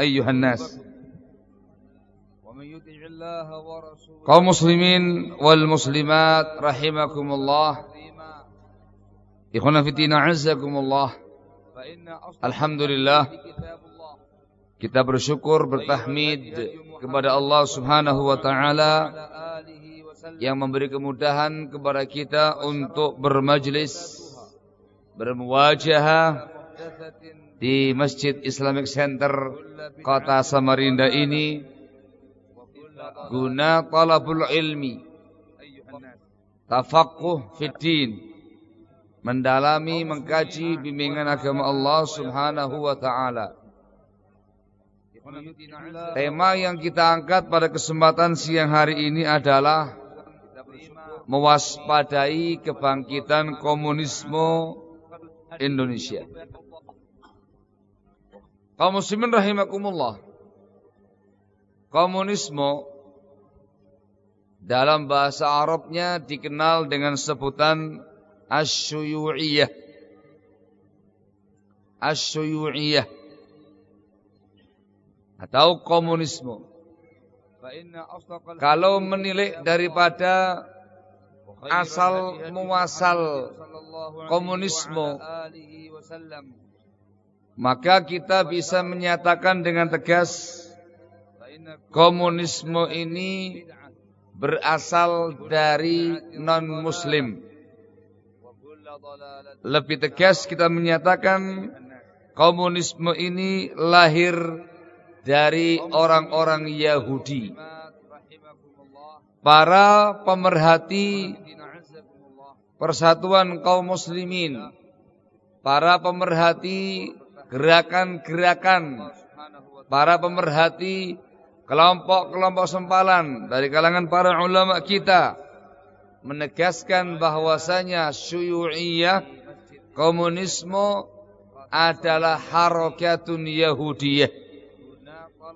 أيها الناس kaum muslimin wal muslimat rahimakumullah ikhwana fitina azzakumullah alhamdulillah kita bersyukur bertahmid kepada Allah Subhanahu wa taala yang memberi kemudahan kepada kita untuk bermajlis bermuwajahah di Masjid Islamic Center Kota Samarinda ini guna talabul ilmi tafaqquh fiddin mendalami mengkaji bimbingan agama Allah Subhanahu wa taala Tema yang kita angkat pada kesempatan siang hari ini adalah mewaspadai kebangkitan komunisme Indonesia. Kaum muslimin rahimakumullah. Komunisme dalam bahasa Arabnya dikenal dengan sebutan asyuyu'iyah. Asyuyu'iyah atau komunisme. Kalau menilik daripada asal muasal komunisme maka kita bisa menyatakan dengan tegas komunisme ini berasal dari non-muslim. Lebih tegas kita menyatakan komunisme ini lahir dari orang-orang Yahudi. Para pemerhati persatuan kaum muslimin, para pemerhati gerakan-gerakan, para pemerhati kelompok-kelompok sempalan dari kalangan para ulama kita menegaskan bahwasanya syuyu'iyah komunisme adalah harakatun Yahudiyah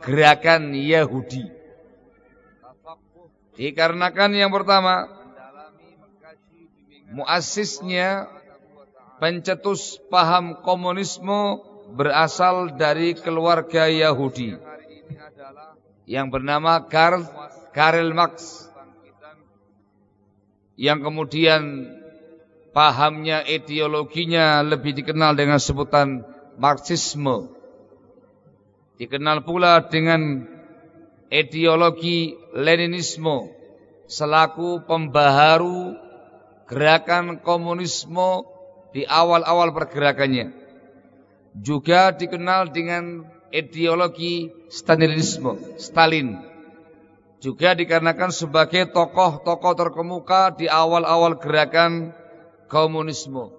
gerakan Yahudi. Dikarenakan yang pertama muasisnya pencetus paham komunisme berasal dari keluarga Yahudi yang bernama Karl Karl Marx yang kemudian pahamnya ideologinya lebih dikenal dengan sebutan Marxisme Dikenal pula dengan ideologi Leninisme selaku pembaharu gerakan komunisme di awal-awal pergerakannya. Juga dikenal dengan ideologi Stalinisme, Stalin. Juga dikarenakan sebagai tokoh-tokoh terkemuka di awal-awal gerakan komunisme.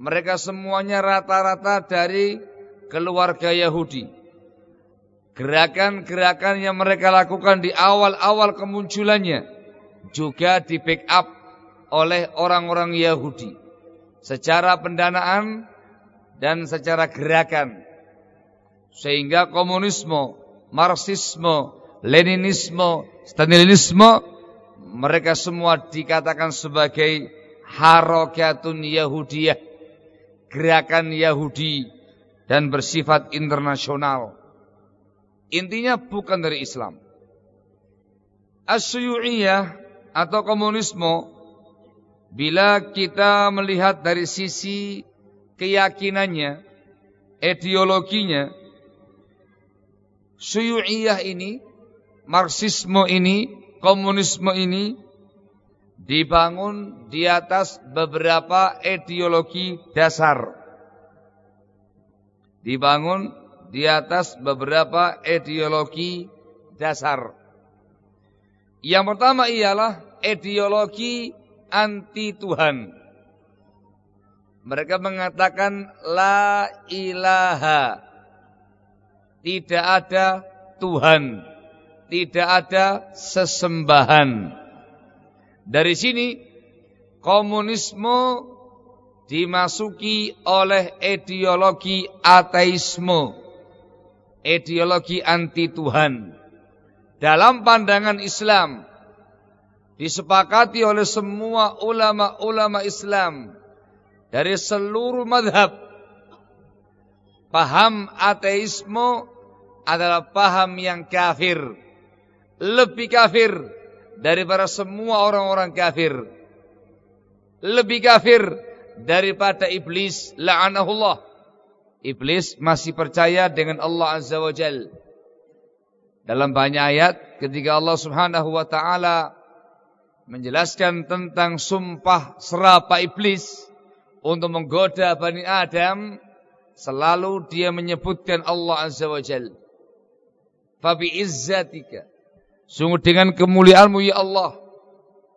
Mereka semuanya rata-rata dari keluarga Yahudi. Gerakan-gerakan yang mereka lakukan di awal-awal kemunculannya juga di backup oleh orang-orang Yahudi secara pendanaan dan secara gerakan. Sehingga komunisme, marxisme, leninisme, stalinisme mereka semua dikatakan sebagai harokatun Yahudiyah, gerakan Yahudi dan bersifat internasional. Intinya bukan dari Islam. Asyuyiyah atau komunisme Bila kita melihat dari sisi keyakinannya, ideologinya, suyu'iyah ini, marxisme ini, komunisme ini dibangun di atas beberapa ideologi dasar. Dibangun di atas beberapa ideologi dasar. Yang pertama ialah ideologi anti Tuhan. Mereka mengatakan la ilaha. Tidak ada Tuhan. Tidak ada sesembahan. Dari sini komunisme dimasuki oleh ideologi ateisme. Ideologi anti Tuhan. Dalam pandangan Islam disepakati oleh semua ulama-ulama Islam dari seluruh madhab. Paham ateisme adalah paham yang kafir. Lebih kafir daripada semua orang-orang kafir. Lebih kafir daripada iblis la'anahullah. Iblis masih percaya dengan Allah Azza wa Jal. Dalam banyak ayat ketika Allah Subhanahu wa taala menjelaskan tentang sumpah serapa iblis untuk menggoda Bani Adam, selalu dia menyebutkan Allah Azza wa Jal. Fabi izzatika. Sungguh dengan kemuliaanmu ya Allah.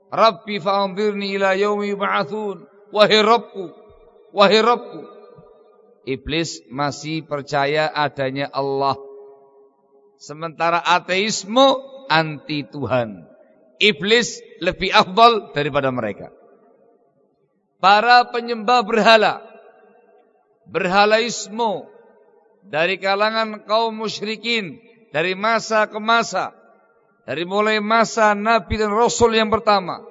Rabbi fa'anzirni ila yaumi yub'atsun. Wahai Rabbku. Wahai Rabbku. Iblis masih percaya adanya Allah. Sementara ateisme anti Tuhan. Iblis lebih afdal daripada mereka. Para penyembah berhala, berhalaisme dari kalangan kaum musyrikin dari masa ke masa, dari mulai masa Nabi dan Rasul yang pertama,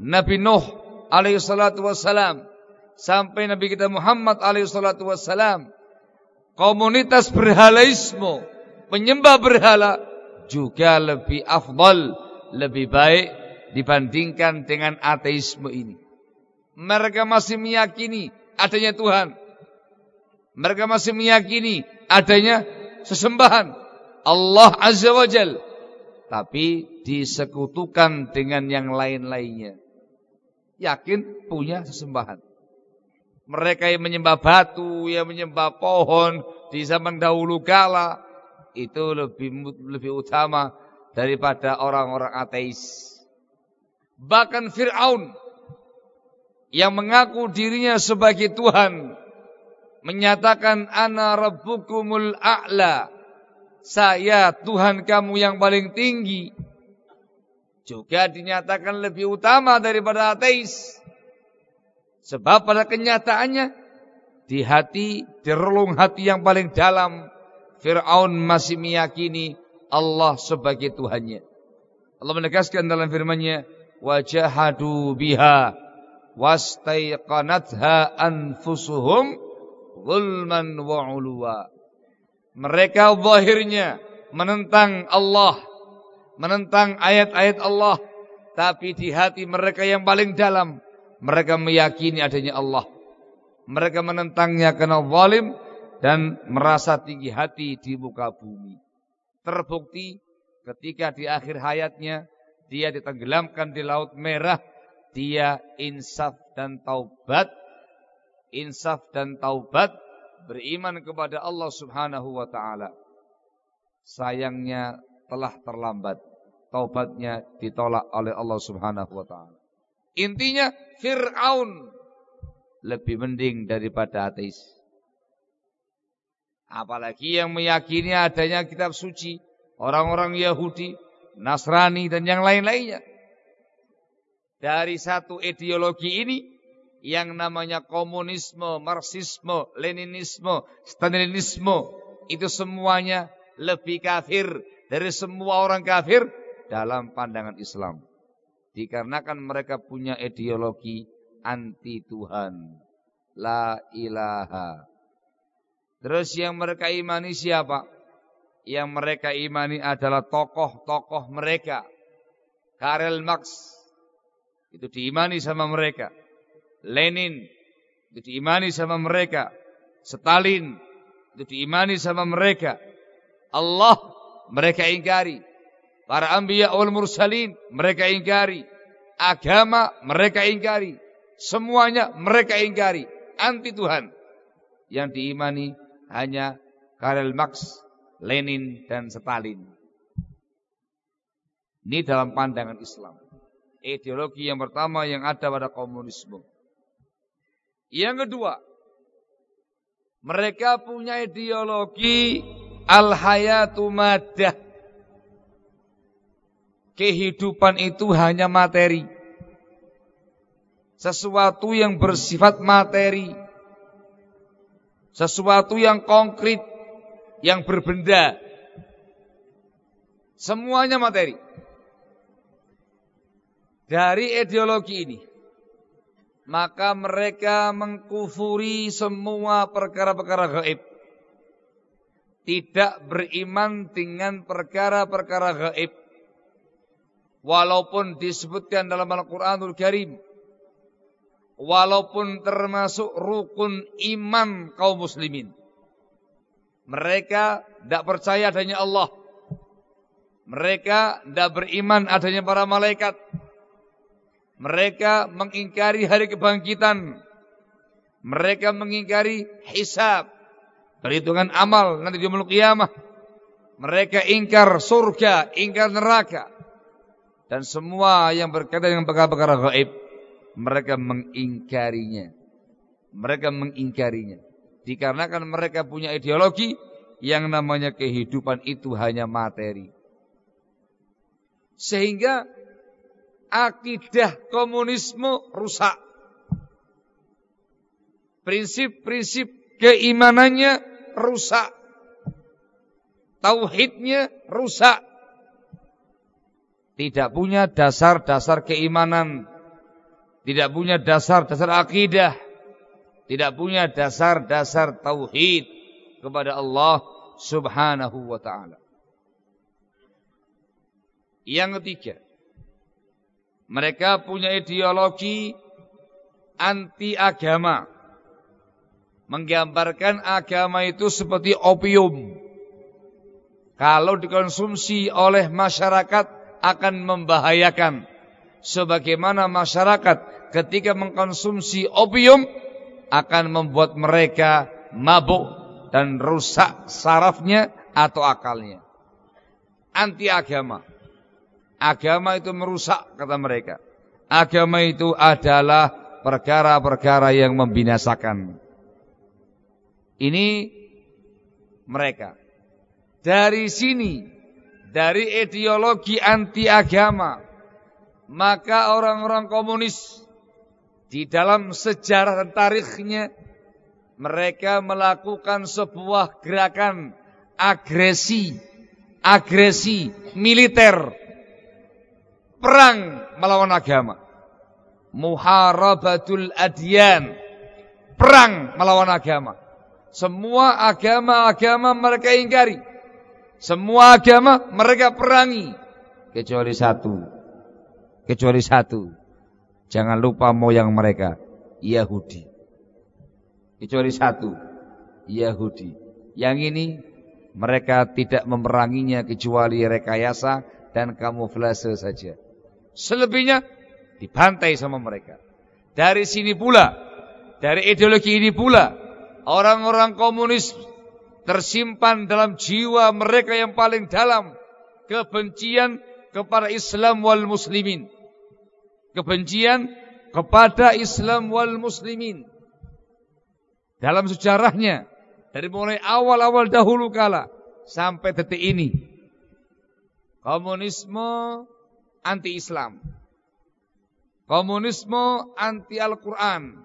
Nabi Nuh alaihi salatu wassalam, sampai Nabi kita Muhammad alaihi salatu wassalam, komunitas berhalaisme, penyembah berhala juga lebih afdal lebih baik dibandingkan dengan ateisme ini. Mereka masih meyakini adanya Tuhan. Mereka masih meyakini adanya sesembahan Allah Azza wa Jal. Tapi disekutukan dengan yang lain-lainnya. Yakin punya sesembahan. Mereka yang menyembah batu, yang menyembah pohon di zaman dahulu kala itu lebih lebih utama daripada orang-orang ateis. Bahkan Fir'aun yang mengaku dirinya sebagai Tuhan menyatakan ana rabbukumul a'la. Saya Tuhan kamu yang paling tinggi. Juga dinyatakan lebih utama daripada ateis. Sebab pada kenyataannya di hati, di relung hati yang paling dalam Fir'aun masih meyakini Allah sebagai Tuhannya. Allah menegaskan dalam firman-Nya, "Wajahadu biha wastaiqanatha anfusuhum zulman wa uluwa." Mereka zahirnya menentang Allah, menentang ayat-ayat Allah, tapi di hati mereka yang paling dalam mereka meyakini adanya Allah. Mereka menentangnya karena zalim dan merasa tinggi hati di muka bumi. Terbukti ketika di akhir hayatnya dia ditenggelamkan di laut merah, dia insaf dan taubat, insaf dan taubat beriman kepada Allah Subhanahu wa taala. Sayangnya telah terlambat. Taubatnya ditolak oleh Allah Subhanahu wa taala. Intinya Firaun lebih mending daripada ateis. Apalagi yang meyakini adanya kitab suci, orang-orang Yahudi, Nasrani dan yang lain-lainnya. Dari satu ideologi ini yang namanya komunisme, marxisme, leninisme, stalinisme itu semuanya lebih kafir dari semua orang kafir dalam pandangan Islam. Dikarenakan mereka punya ideologi anti Tuhan. La ilaha. Terus yang mereka imani siapa? Yang mereka imani adalah tokoh-tokoh mereka. Karel Marx itu diimani sama mereka. Lenin itu diimani sama mereka. Stalin itu diimani sama mereka. Allah mereka ingkari. Para anbiya wal mursalin mereka ingkari. Agama mereka ingkari. Semuanya mereka ingkari. Anti Tuhan. Yang diimani hanya Karl Marx, Lenin dan Stalin. Ini dalam pandangan Islam. Ideologi yang pertama yang ada pada komunisme. Yang kedua, mereka punya ideologi al-hayatu madah. Kehidupan itu hanya materi. Sesuatu yang bersifat materi. Sesuatu yang konkret, yang berbenda. Semuanya materi. Dari ideologi ini maka mereka mengkufuri semua perkara-perkara gaib. Tidak beriman dengan perkara-perkara gaib. Walaupun disebutkan dalam Al-Quranul Karim. Walaupun termasuk rukun iman kaum muslimin. Mereka tidak percaya adanya Allah. Mereka tidak beriman adanya para malaikat. Mereka mengingkari hari kebangkitan. Mereka mengingkari hisab. Perhitungan amal nanti di kiamah. Mereka ingkar surga, ingkar neraka. Dan semua yang berkaitan dengan perkara-perkara gaib. Mereka mengingkarinya. Mereka mengingkarinya. Dikarenakan mereka punya ideologi yang namanya kehidupan itu hanya materi. Sehingga akidah komunisme rusak. Prinsip-prinsip keimanannya rusak. Tauhidnya rusak. Tidak punya dasar-dasar keimanan. Tidak punya dasar-dasar akidah. Tidak punya dasar-dasar tauhid kepada Allah Subhanahu wa taala. Yang ketiga, mereka punya ideologi anti agama. Menggambarkan agama itu seperti opium. Kalau dikonsumsi oleh masyarakat akan membahayakan. Sebagaimana masyarakat ketika mengkonsumsi opium akan membuat mereka mabuk dan rusak sarafnya atau akalnya. Anti agama. Agama itu merusak kata mereka. Agama itu adalah perkara-perkara yang membinasakan. Ini mereka. Dari sini, dari ideologi anti agama, maka orang-orang komunis di dalam sejarah dan tarikhnya mereka melakukan sebuah gerakan agresi, agresi militer perang melawan agama. Muharabatul adyan. Perang melawan agama. Semua agama-agama mereka ingkari. Semua agama mereka perangi. Kecuali satu. Kecuali satu. Jangan lupa moyang mereka. Yahudi. Kecuali satu. Yahudi. Yang ini mereka tidak memeranginya kecuali rekayasa dan kamuflase saja. Selebihnya dibantai sama mereka. Dari sini pula, dari ideologi ini pula, orang-orang komunis tersimpan dalam jiwa mereka yang paling dalam kebencian kepada Islam wal muslimin. Kebencian kepada Islam wal muslimin. Dalam sejarahnya dari mulai awal-awal dahulu kala sampai detik ini komunisme anti-Islam. Komunisme anti Al-Qur'an.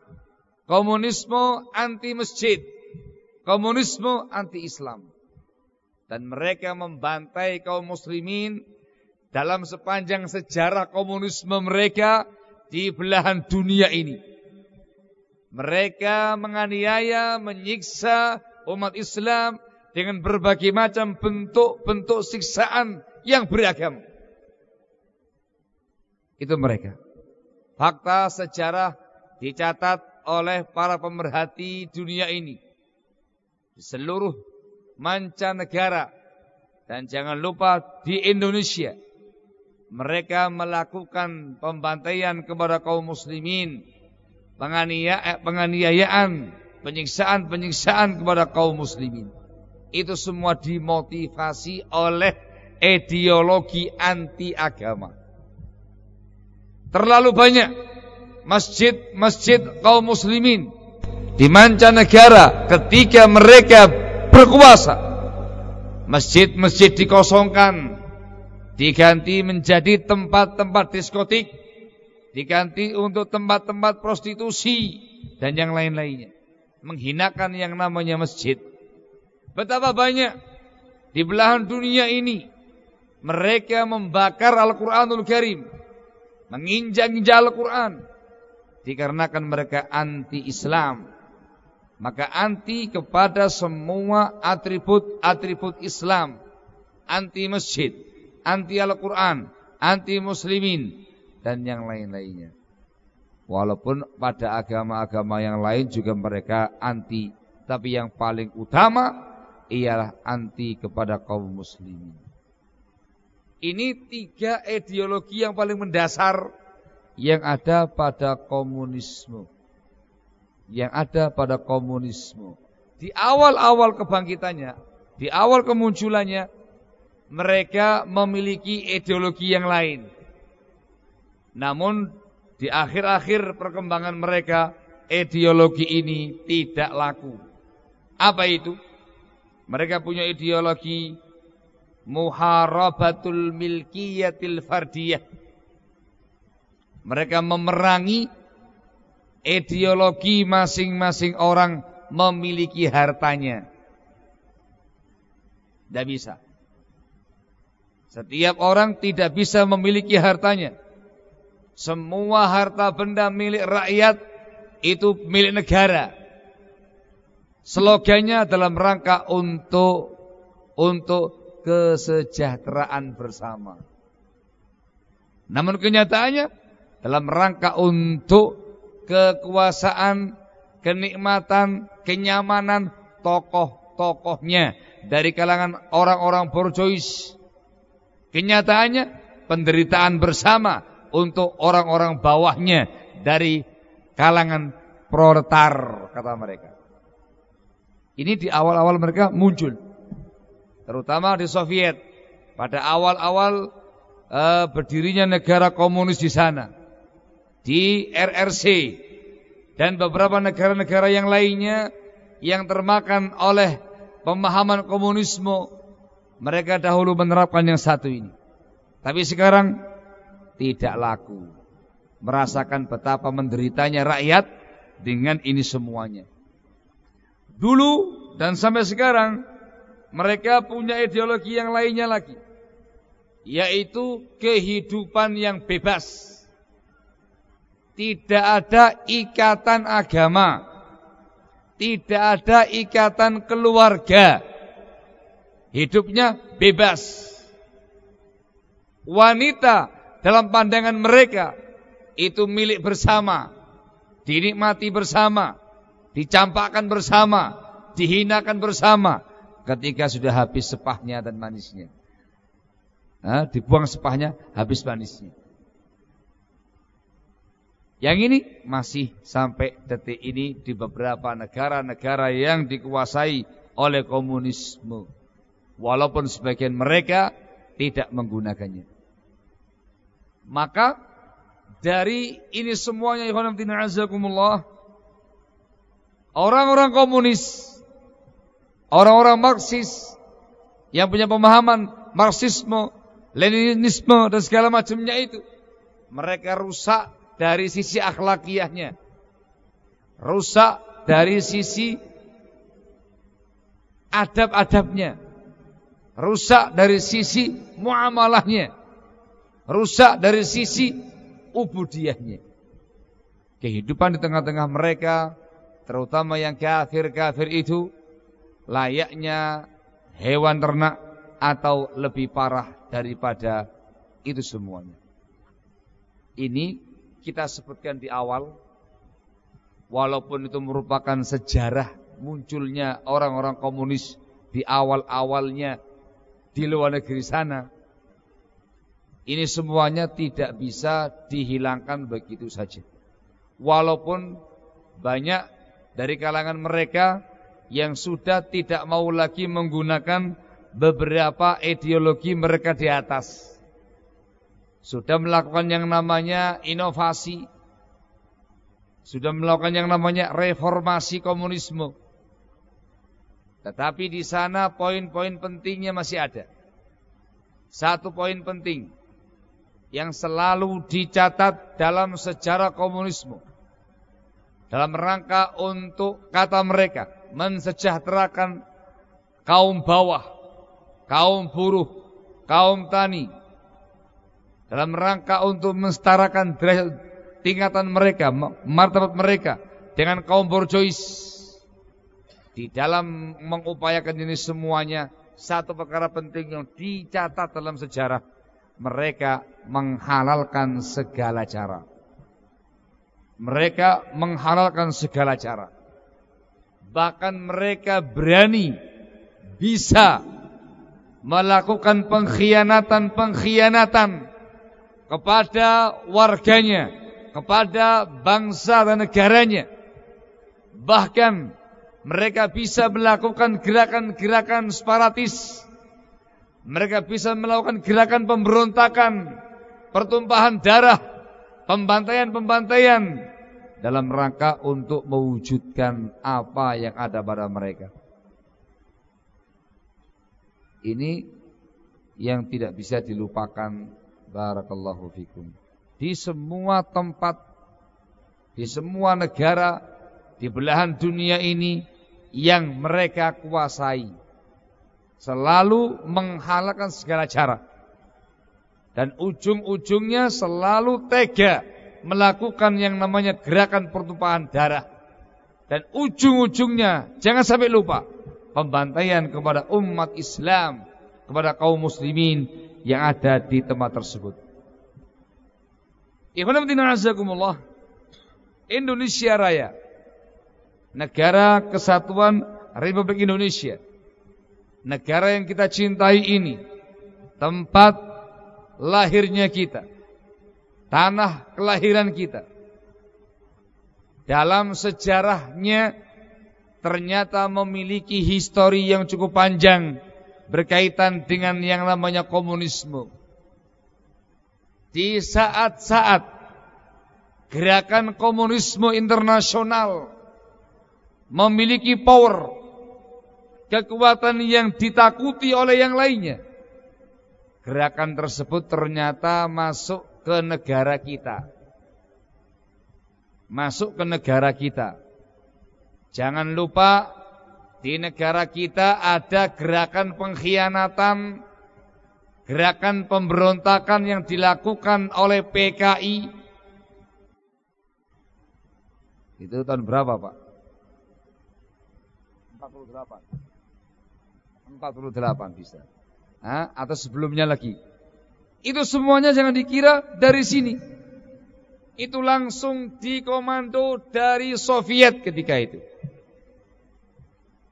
Komunisme anti masjid. Komunisme anti Islam. Dan mereka membantai kaum muslimin dalam sepanjang sejarah komunisme mereka di belahan dunia ini. Mereka menganiaya, menyiksa umat Islam dengan berbagai macam bentuk-bentuk siksaan yang beragam. Itu mereka. Fakta sejarah dicatat oleh para pemerhati dunia ini. Di seluruh mancanegara. Dan jangan lupa di Indonesia. Mereka melakukan pembantaian kepada kaum muslimin Eh, penganiayaan, penyiksaan-penyiksaan kepada kaum muslimin. Itu semua dimotivasi oleh ideologi anti agama. Terlalu banyak masjid-masjid kaum muslimin di mancanegara ketika mereka berkuasa. Masjid-masjid dikosongkan, diganti menjadi tempat-tempat diskotik, diganti untuk tempat-tempat prostitusi dan yang lain-lainnya. Menghinakan yang namanya masjid. Betapa banyak di belahan dunia ini mereka membakar Al-Qur'anul Karim, menginjak-injak Al-Qur'an dikarenakan mereka anti-Islam. Maka anti kepada semua atribut-atribut Islam, anti masjid, anti Al-Qur'an, anti muslimin, dan yang lain-lainnya. Walaupun pada agama-agama yang lain juga mereka anti, tapi yang paling utama ialah anti kepada kaum muslimin. Ini tiga ideologi yang paling mendasar yang ada pada komunisme. Yang ada pada komunisme. Di awal-awal kebangkitannya, di awal kemunculannya, mereka memiliki ideologi yang lain. Namun di akhir-akhir perkembangan mereka ideologi ini tidak laku. Apa itu? Mereka punya ideologi muharabatul milkiyatil fardiyah. Mereka memerangi ideologi masing-masing orang memiliki hartanya. Tidak bisa. Setiap orang tidak bisa memiliki hartanya. Semua harta benda milik rakyat itu milik negara. Slogannya dalam rangka untuk untuk kesejahteraan bersama. Namun kenyataannya dalam rangka untuk kekuasaan, kenikmatan, kenyamanan tokoh-tokohnya dari kalangan orang-orang borjois. Kenyataannya penderitaan bersama untuk orang-orang bawahnya dari kalangan proletar kata mereka. Ini di awal-awal mereka muncul. Terutama di Soviet. Pada awal-awal uh, berdirinya negara komunis di sana. Di RRC dan beberapa negara-negara yang lainnya yang termakan oleh pemahaman komunisme mereka dahulu menerapkan yang satu ini. Tapi sekarang tidak laku. Merasakan betapa menderitanya rakyat dengan ini semuanya. Dulu dan sampai sekarang mereka punya ideologi yang lainnya lagi. Yaitu kehidupan yang bebas. Tidak ada ikatan agama. Tidak ada ikatan keluarga. Hidupnya bebas. Wanita dalam pandangan mereka itu milik bersama, dinikmati bersama, dicampakkan bersama, dihinakan bersama ketika sudah habis sepahnya dan manisnya. Nah, dibuang sepahnya, habis manisnya. Yang ini masih sampai detik ini di beberapa negara-negara yang dikuasai oleh komunisme. Walaupun sebagian mereka tidak menggunakannya. Maka dari ini semuanya orang-orang komunis, orang-orang Marxis yang punya pemahaman Marxisme, Leninisme dan segala macamnya itu, mereka rusak dari sisi akhlakiahnya. Rusak dari sisi adab-adabnya. Rusak dari sisi muamalahnya. Rusak dari sisi ubudiyahnya. Kehidupan di tengah-tengah mereka, terutama yang kafir-kafir itu, layaknya hewan ternak atau lebih parah daripada itu semuanya. Ini kita sebutkan di awal walaupun itu merupakan sejarah munculnya orang-orang komunis di awal-awalnya di luar negeri sana ini semuanya tidak bisa dihilangkan begitu saja walaupun banyak dari kalangan mereka yang sudah tidak mau lagi menggunakan beberapa ideologi mereka di atas sudah melakukan yang namanya inovasi, sudah melakukan yang namanya reformasi komunisme. Tetapi di sana poin-poin pentingnya masih ada. Satu poin penting yang selalu dicatat dalam sejarah komunisme. Dalam rangka untuk kata mereka mensejahterakan kaum bawah, kaum buruh, kaum tani, dalam rangka untuk mensetarakan tingkatan mereka, martabat mereka dengan kaum borjois. Di dalam mengupayakan ini semuanya, satu perkara penting yang dicatat dalam sejarah, mereka menghalalkan segala cara. Mereka menghalalkan segala cara. Bahkan mereka berani bisa melakukan pengkhianatan-pengkhianatan kepada warganya, kepada bangsa dan negaranya. Bahkan mereka bisa melakukan gerakan-gerakan separatis. Mereka bisa melakukan gerakan pemberontakan, pertumpahan darah, pembantaian-pembantaian dalam rangka untuk mewujudkan apa yang ada pada mereka. Ini yang tidak bisa dilupakan Barakallahu fikum. Di semua tempat, di semua negara, di belahan dunia ini yang mereka kuasai. Selalu menghalalkan segala cara. Dan ujung-ujungnya selalu tega melakukan yang namanya gerakan pertumpahan darah. Dan ujung-ujungnya jangan sampai lupa pembantaian kepada umat Islam, kepada kaum muslimin yang ada di tempat tersebut. Indonesia Raya Negara Kesatuan Republik Indonesia Negara yang kita cintai ini Tempat lahirnya kita Tanah kelahiran kita Dalam sejarahnya Ternyata memiliki histori yang cukup panjang berkaitan dengan yang namanya komunisme. Di saat-saat gerakan komunisme internasional memiliki power, kekuatan yang ditakuti oleh yang lainnya. Gerakan tersebut ternyata masuk ke negara kita. Masuk ke negara kita. Jangan lupa di negara kita ada gerakan pengkhianatan, gerakan pemberontakan yang dilakukan oleh PKI. Itu tahun berapa, Pak? 48. 48 bisa. Nah, atau sebelumnya lagi. Itu semuanya jangan dikira dari sini. Itu langsung dikomando dari Soviet ketika itu.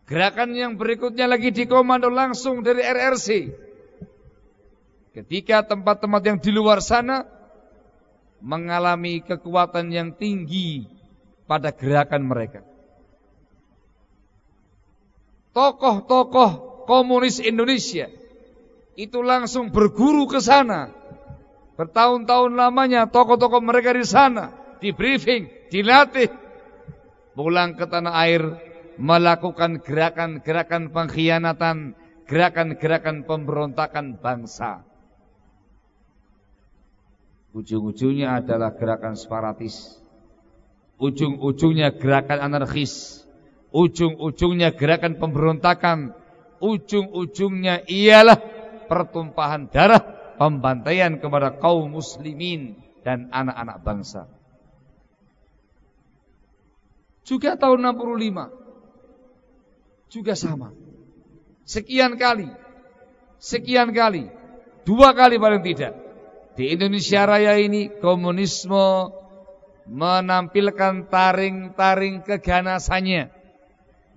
Gerakan yang berikutnya lagi dikomando langsung dari RRC. Ketika tempat-tempat yang di luar sana mengalami kekuatan yang tinggi pada gerakan mereka. Tokoh-tokoh komunis Indonesia itu langsung berguru ke sana. Bertahun-tahun lamanya tokoh-tokoh mereka di sana, di briefing, dilatih. Pulang ke tanah air melakukan gerakan-gerakan pengkhianatan, gerakan-gerakan pemberontakan bangsa. Ujung-ujungnya adalah gerakan separatis. Ujung-ujungnya gerakan anarkis. Ujung-ujungnya gerakan pemberontakan. Ujung-ujungnya ialah pertumpahan darah, pembantaian kepada kaum muslimin dan anak-anak bangsa. Juga tahun 65 juga sama. Sekian kali, sekian kali, dua kali paling tidak di Indonesia Raya ini komunisme menampilkan taring-taring keganasannya.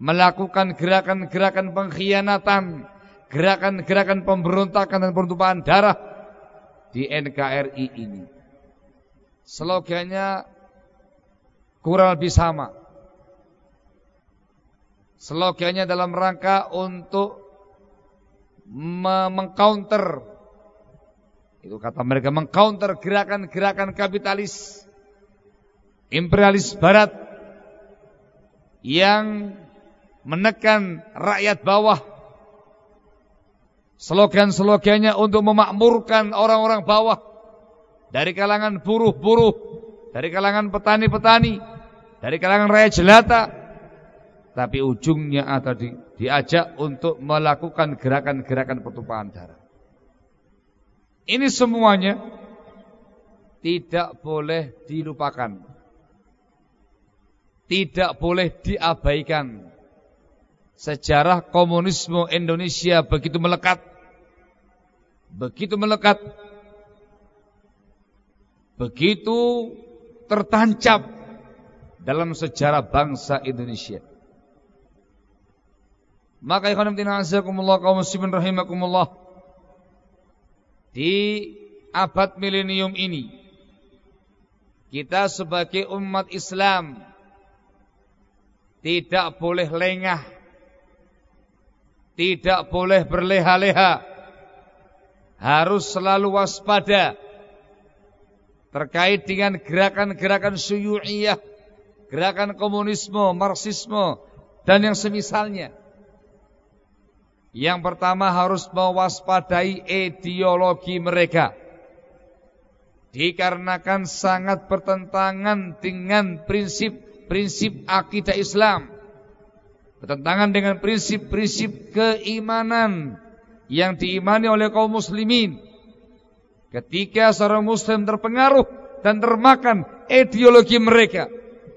Melakukan gerakan-gerakan pengkhianatan, gerakan-gerakan pemberontakan dan pertumpahan darah di NKRI ini. Slogannya kurang lebih sama. Slogannya dalam rangka untuk mengcounter itu kata mereka mengcounter gerakan-gerakan kapitalis imperialis barat yang menekan rakyat bawah. Slogan-slogannya untuk memakmurkan orang-orang bawah dari kalangan buruh-buruh, dari kalangan petani-petani, dari kalangan rakyat jelata. Tapi ujungnya atau di, diajak untuk melakukan gerakan-gerakan pertumpahan darah. Ini semuanya tidak boleh dilupakan. Tidak boleh diabaikan. Sejarah komunisme Indonesia begitu melekat. Begitu melekat. Begitu tertancap dalam sejarah bangsa Indonesia. Maka ikhwan fillah azakumullah kaum muslimin rahimakumullah di abad milenium ini kita sebagai umat Islam tidak boleh lengah tidak boleh berleha-leha harus selalu waspada terkait dengan gerakan-gerakan syuyu'iyah gerakan komunisme, marxisme dan yang semisalnya yang pertama harus mewaspadai ideologi mereka. Dikarenakan sangat bertentangan dengan prinsip-prinsip akidah Islam. Bertentangan dengan prinsip-prinsip keimanan yang diimani oleh kaum muslimin. Ketika seorang muslim terpengaruh dan termakan ideologi mereka,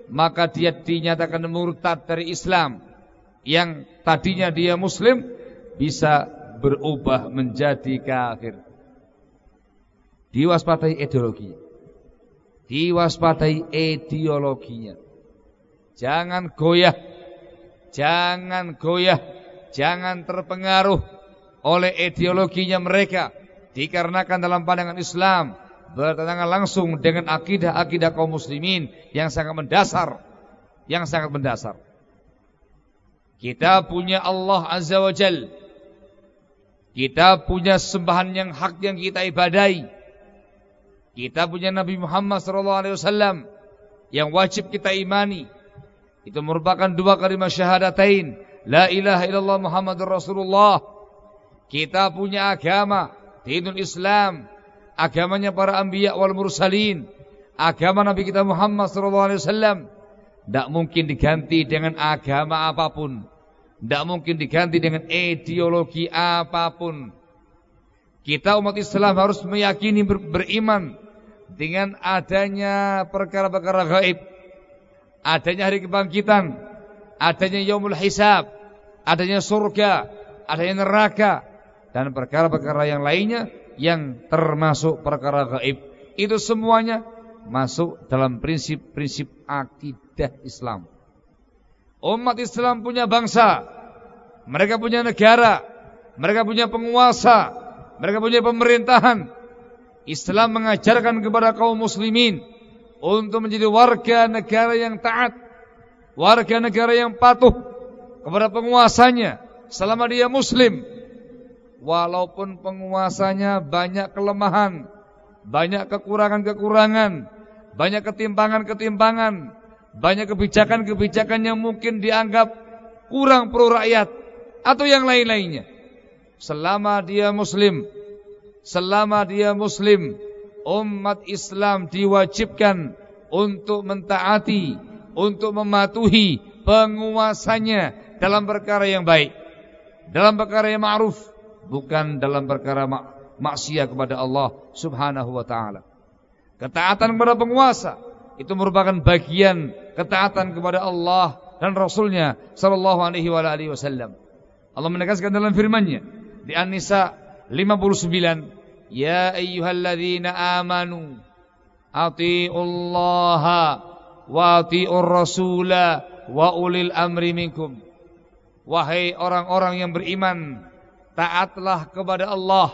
maka dia dinyatakan murtad dari Islam. Yang tadinya dia muslim bisa berubah menjadi kafir. Diwaspadai ideologinya. Diwaspadai ideologinya. Jangan goyah. Jangan goyah. Jangan terpengaruh oleh ideologinya mereka. Dikarenakan dalam pandangan Islam bertentangan langsung dengan akidah-akidah kaum muslimin yang sangat mendasar. Yang sangat mendasar. Kita punya Allah Azza wa Jalla kita punya sembahan yang hak yang kita ibadai. Kita punya Nabi Muhammad SAW yang wajib kita imani. Itu merupakan dua kalimat syahadatain. La ilaha illallah Muhammadur Rasulullah. Kita punya agama, dinul Islam, agamanya para anbiya wal mursalin, agama Nabi kita Muhammad SAW. Tidak mungkin diganti dengan agama apa pun. Tidak mungkin diganti dengan ideologi apa pun. Kita umat Islam harus meyakini ber beriman dengan adanya perkara-perkara gaib, adanya hari kebangkitan, adanya yaumul hisab, adanya surga, adanya neraka dan perkara-perkara yang lainnya yang termasuk perkara gaib. Itu semuanya masuk dalam prinsip-prinsip akidah Islam. Umat Islam punya bangsa, mereka punya negara, mereka punya penguasa, mereka punya pemerintahan. Islam mengajarkan kepada kaum muslimin untuk menjadi warga negara yang taat, warga negara yang patuh kepada penguasanya selama dia muslim. Walaupun penguasanya banyak kelemahan, banyak kekurangan-kekurangan, banyak ketimpangan-ketimpangan, banyak kebijakan-kebijakan yang mungkin dianggap kurang pro rakyat atau yang lain-lainnya. Selama dia muslim, selama dia muslim, umat Islam diwajibkan untuk mentaati, untuk mematuhi penguasanya dalam perkara yang baik, dalam perkara yang ma'ruf, bukan dalam perkara mak maksiat kepada Allah Subhanahu wa taala. Ketaatan kepada penguasa itu merupakan bagian ketaatan kepada Allah dan Rasulnya Sallallahu Alaihi Wasallam. Allah menegaskan dalam firman-Nya di An-Nisa 59 Ya ayyuhalladzina amanu atiullaha wa atiur rasula wa ulil amri minkum. Wahai orang-orang yang beriman, taatlah kepada Allah,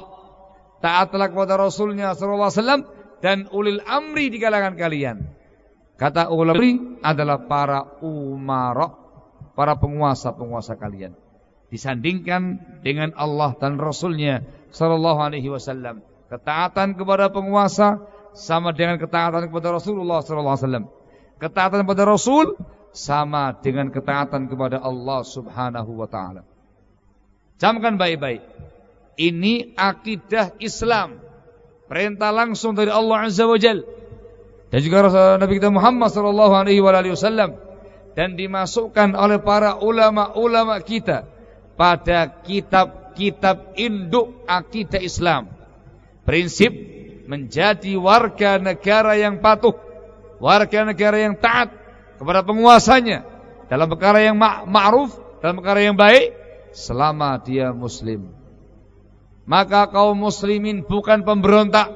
taatlah kepada Rasulnya sallallahu alaihi wasallam dan ulil amri di kalangan kalian. Kata ulil amri adalah para umara, para penguasa-penguasa kalian. Disandingkan dengan Allah dan Rasulnya sallallahu alaihi wasallam. Ketaatan kepada penguasa sama dengan ketaatan kepada Rasulullah sallallahu alaihi wasallam. Ketaatan kepada Rasul sama dengan ketaatan kepada Allah Subhanahu wa taala. Camkan baik-baik. Ini akidah Islam. Perintah langsung dari Allah Azza wa Jal. Dan juga Nabi kita Muhammad sallallahu alaihi wasallam dan dimasukkan oleh para ulama-ulama kita pada kitab-kitab induk akidah Islam prinsip menjadi warga negara yang patuh, warga negara yang taat kepada penguasanya dalam perkara yang ma'ruf, dalam perkara yang baik selama dia muslim. Maka kaum muslimin bukan pemberontak.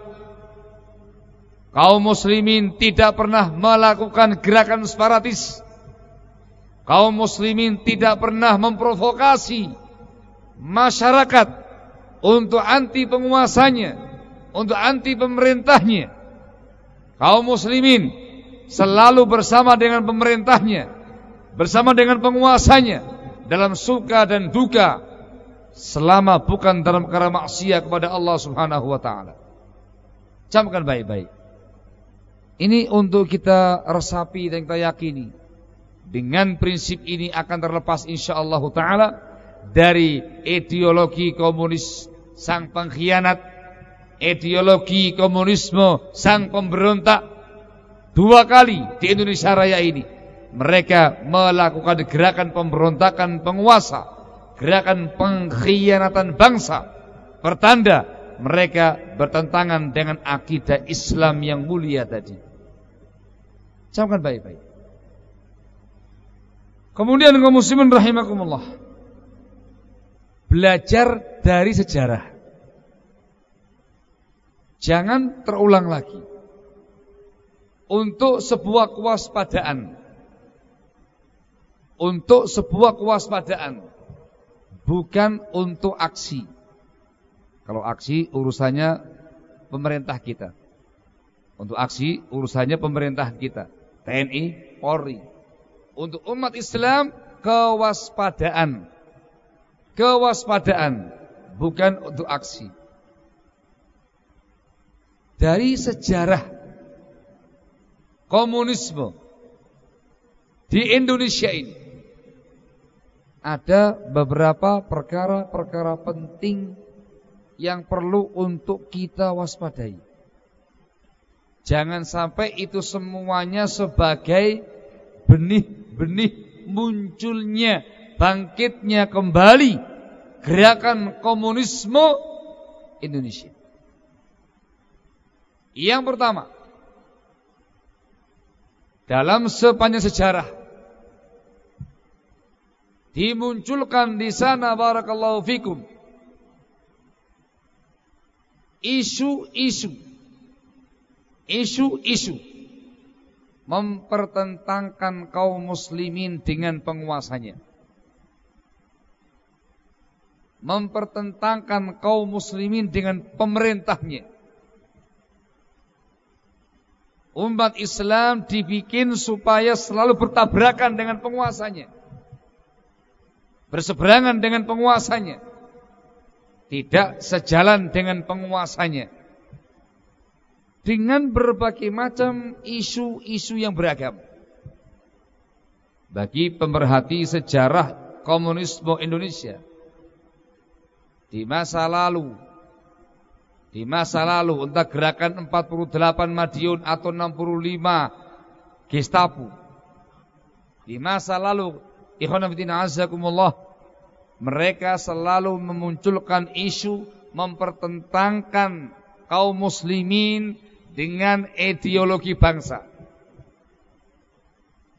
Kaum muslimin tidak pernah melakukan gerakan separatis. Kaum muslimin tidak pernah memprovokasi masyarakat untuk anti penguasanya untuk anti pemerintahnya. Kaum muslimin selalu bersama dengan pemerintahnya, bersama dengan penguasanya dalam suka dan duka selama bukan dalam perkara maksiat kepada Allah Subhanahu wa taala. Camkan baik-baik. Ini untuk kita resapi dan kita yakini. Dengan prinsip ini akan terlepas insyaallah taala dari ideologi komunis sang pengkhianat ideologi komunisme sang pemberontak dua kali di Indonesia Raya ini mereka melakukan gerakan pemberontakan penguasa gerakan pengkhianatan bangsa pertanda mereka bertentangan dengan akidah Islam yang mulia tadi camkan baik-baik kemudian kaum muslimin rahimakumullah belajar dari sejarah Jangan terulang lagi. Untuk sebuah kewaspadaan. Untuk sebuah kewaspadaan. Bukan untuk aksi. Kalau aksi urusannya pemerintah kita. Untuk aksi urusannya pemerintah kita. TNI, Polri. Untuk umat Islam kewaspadaan. Kewaspadaan bukan untuk aksi dari sejarah komunisme di Indonesia ini ada beberapa perkara-perkara penting yang perlu untuk kita waspadai. Jangan sampai itu semuanya sebagai benih-benih munculnya, bangkitnya kembali gerakan komunisme Indonesia. Yang pertama, dalam sepanjang sejarah dimunculkan di sana barakallahu fikum isu-isu isu-isu mempertentangkan kaum muslimin dengan penguasanya. mempertentangkan kaum muslimin dengan pemerintahnya. Umat Islam dibikin supaya selalu bertabrakan dengan penguasanya. Berseberangan dengan penguasanya. Tidak sejalan dengan penguasanya. Dengan berbagai macam isu-isu yang beragam. Bagi pemerhati sejarah komunisme Indonesia di masa lalu di masa lalu entah gerakan 48 Madiun atau 65 Gestapo di masa lalu ikhwan fillah azakumullah mereka selalu memunculkan isu mempertentangkan kaum muslimin dengan ideologi bangsa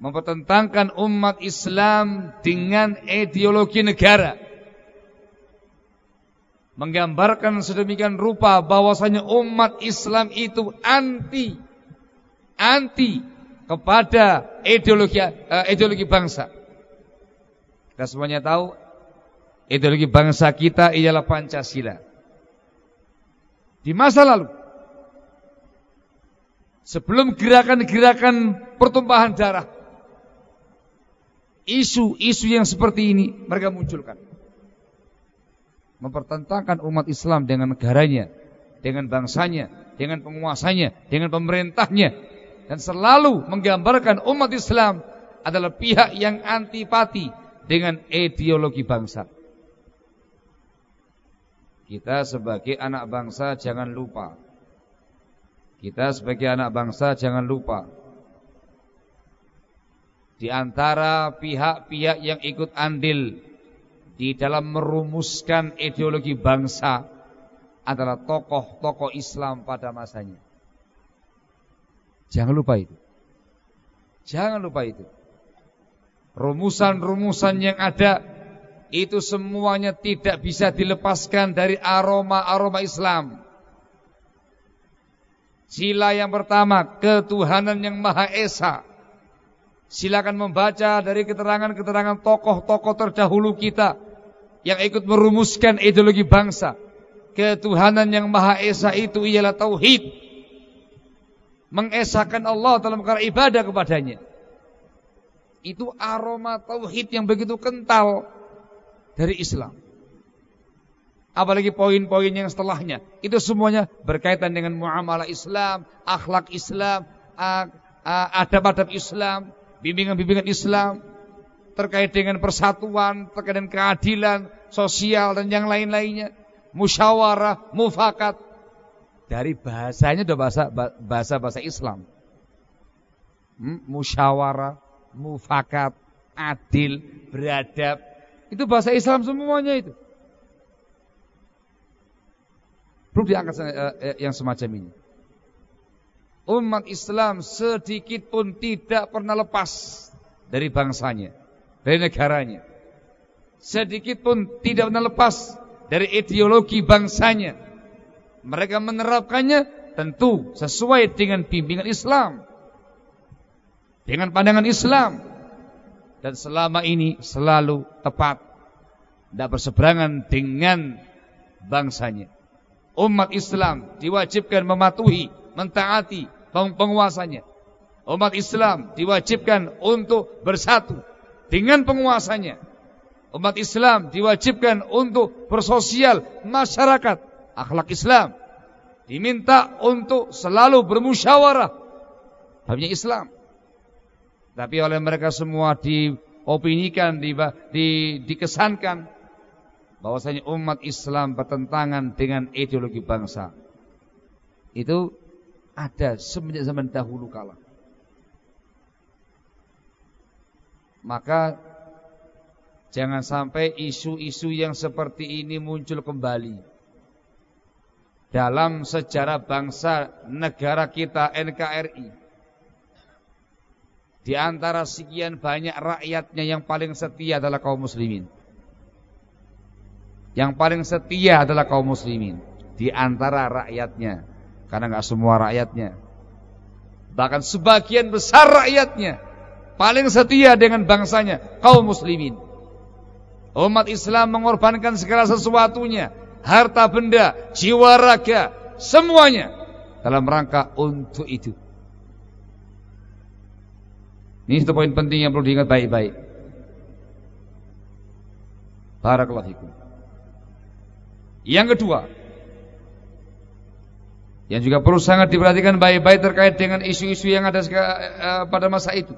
mempertentangkan umat Islam dengan ideologi negara menggambarkan sedemikian rupa bahwasanya umat Islam itu anti anti kepada ideologi uh, ideologi bangsa. Kita semuanya tahu ideologi bangsa kita ialah Pancasila. Di masa lalu sebelum gerakan-gerakan pertumpahan darah isu-isu yang seperti ini mereka munculkan mempertentangkan umat Islam dengan negaranya, dengan bangsanya, dengan penguasanya, dengan pemerintahnya dan selalu menggambarkan umat Islam adalah pihak yang antipati dengan ideologi bangsa. Kita sebagai anak bangsa jangan lupa. Kita sebagai anak bangsa jangan lupa. Di antara pihak-pihak yang ikut andil di dalam merumuskan ideologi bangsa adalah tokoh-tokoh Islam pada masanya. Jangan lupa itu. Jangan lupa itu. Rumusan-rumusan yang ada itu semuanya tidak bisa dilepaskan dari aroma-aroma Islam. Sila yang pertama, ketuhanan yang Maha Esa. Silakan membaca dari keterangan-keterangan tokoh-tokoh terdahulu kita yang ikut merumuskan ideologi bangsa. Ketuhanan yang Maha Esa itu ialah tauhid. Mengesahkan Allah dalam perkara ibadah kepadanya. Itu aroma tauhid yang begitu kental dari Islam. Apalagi poin-poin yang setelahnya. Itu semuanya berkaitan dengan muamalah Islam, akhlak Islam, adab-adab Islam, bimbingan-bimbingan Islam terkait dengan persatuan, terkait dengan keadilan sosial dan yang lain-lainnya, musyawarah, mufakat. Dari bahasanya sudah bahasa bahasa bahasa Islam. Hmm, musyawarah, mufakat, adil, beradab. Itu bahasa Islam semuanya itu. Perlu diangkat eh, yang semacam ini umat Islam sedikit pun tidak pernah lepas dari bangsanya, dari negaranya. Sedikit pun tidak pernah lepas dari ideologi bangsanya. Mereka menerapkannya tentu sesuai dengan bimbingan Islam. Dengan pandangan Islam. Dan selama ini selalu tepat. Tidak berseberangan dengan bangsanya. Umat Islam diwajibkan mematuhi mentaati penguasanya. Umat Islam diwajibkan untuk bersatu dengan penguasanya. Umat Islam diwajibkan untuk bersosial masyarakat, akhlak Islam. Diminta untuk selalu bermusyawarah. Habnya Islam. Tapi oleh mereka semua diopinikan, di, di, dikesankan bahwasanya umat Islam bertentangan dengan ideologi bangsa. Itu ada semenjak zaman dahulu kala. Maka jangan sampai isu-isu yang seperti ini muncul kembali. Dalam sejarah bangsa negara kita NKRI. Di antara sekian banyak rakyatnya yang paling setia adalah kaum muslimin. Yang paling setia adalah kaum muslimin di antara rakyatnya. Karena nggak semua rakyatnya. Bahkan sebagian besar rakyatnya paling setia dengan bangsanya kaum muslimin. Umat Islam mengorbankan segala sesuatunya, harta benda, jiwa raga, semuanya dalam rangka untuk itu. Ini satu poin penting yang perlu diingat baik-baik. Barakallahu fikum. Yang kedua, yang juga perlu sangat diperhatikan baik-baik terkait dengan isu-isu yang ada eh, pada masa itu.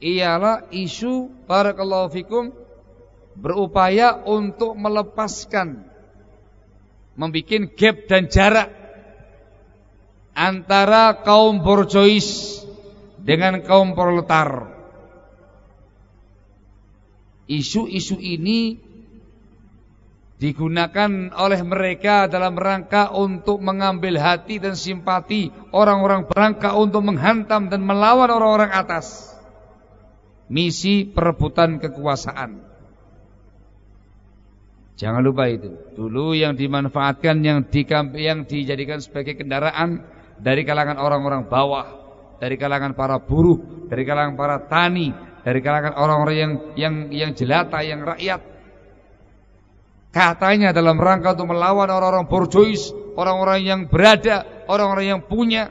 Ialah isu barakallahu fikum berupaya untuk melepaskan membuat gap dan jarak antara kaum borjois dengan kaum proletar. Isu-isu ini digunakan oleh mereka dalam rangka untuk mengambil hati dan simpati orang-orang berangka untuk menghantam dan melawan orang-orang atas. Misi perebutan kekuasaan. Jangan lupa itu. Dulu yang dimanfaatkan yang yang dijadikan sebagai kendaraan dari kalangan orang-orang bawah, dari kalangan para buruh, dari kalangan para tani, dari kalangan orang-orang yang yang yang jelata, yang rakyat. Katanya dalam rangka untuk melawan orang-orang borjois, orang-orang yang berada, orang-orang yang punya.